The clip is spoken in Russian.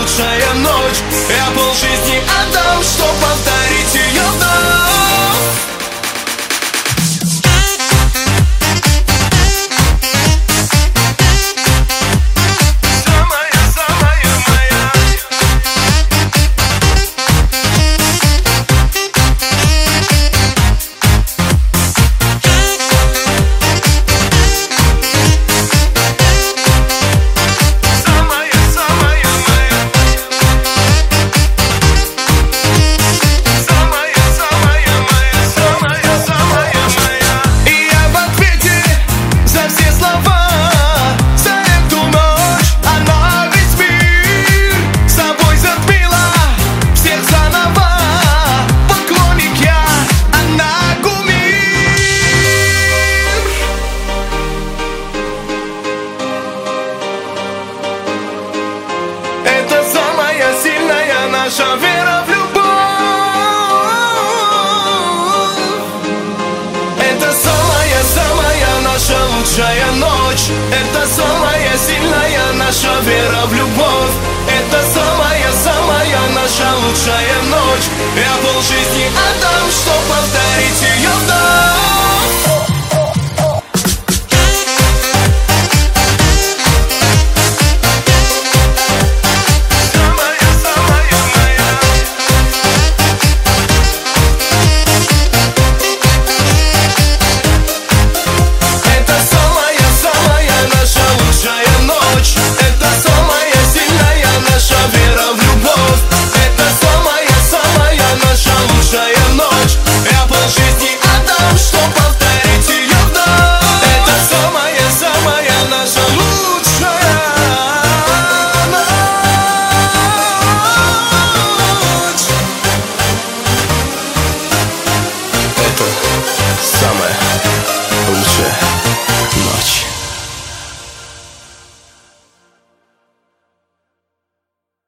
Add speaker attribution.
Speaker 1: лучшая ночь. Я полжизни отдам, что повторить наша вера в любовь. Это самая-самая наша лучшая ночь. Это самая сильная наша вера в любовь. Это самая-самая наша лучшая ночь. Я полжизни отдам, что повторить ее вновь